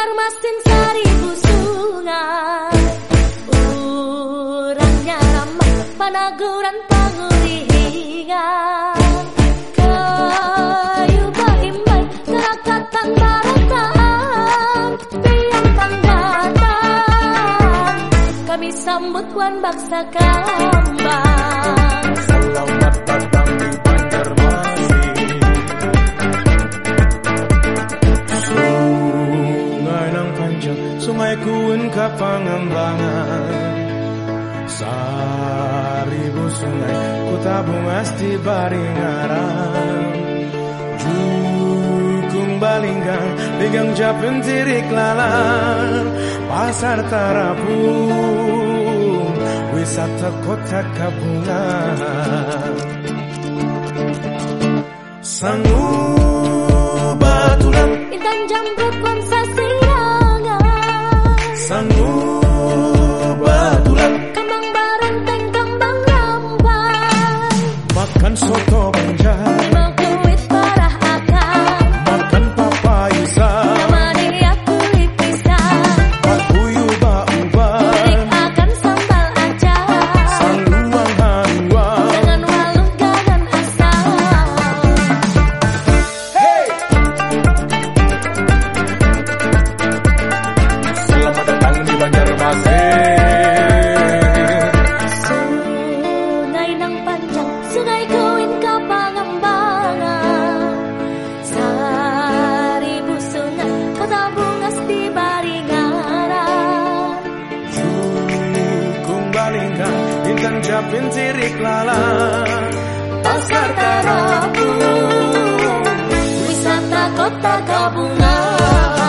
Banjarmasin Seribu Sungai Urangnya ramah panaguran datang Kami sambut Wan Baksa Kambang. Selamat datang panjang Sungai kuun ka pangembangan Saribu sungai ku tabung asti baringaran. Jukung balinggang Ligang japin tirik lalan Pasar tarapung Wisata kota kabungan. Sangu Intan jambret Sudah sungai Kota bungas di Baringara Kung balingan Bintang japin lala Pasar Karapu Wisata kota kabungan.